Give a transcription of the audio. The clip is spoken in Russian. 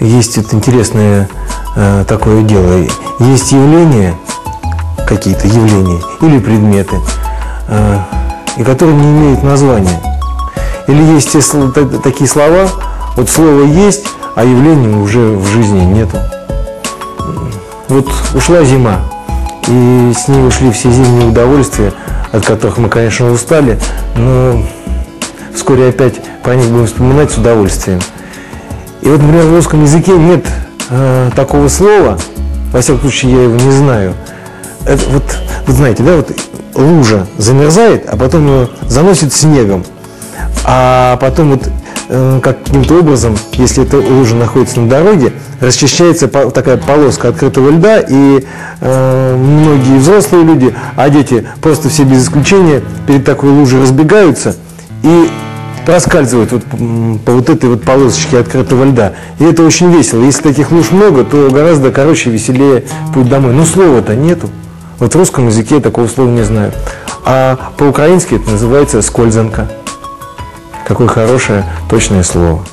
есть вот интересное э, такое дело. Есть явления, какие-то явления или предметы, э, и которые не имеют названия. Или есть те, такие слова, вот слово есть, а явления уже в жизни нету. Вот ушла зима, и с ней ушли все зимние удовольствия, от которых мы, конечно, устали, но вскоре опять про них будем вспоминать с удовольствием. И вот, например, в русском языке нет э, такого слова, во всяком случае, я его не знаю. Это вот, вы знаете, да, вот лужа замерзает, а потом ее заносит снегом. А потом вот э, каким-то образом, если эта лужа находится на дороге, расчищается такая полоска открытого льда, и э, многие взрослые люди, а дети просто все без исключения перед такой лужей разбегаются и проскальзывают вот по вот этой вот полосочке открытого льда. И это очень весело. Если таких луж много, то гораздо короче, веселее путь домой. Но слова-то нету. Вот в русском языке я такого слова не знаю. А по-украински это называется скользанка. Какое хорошее, точное слово.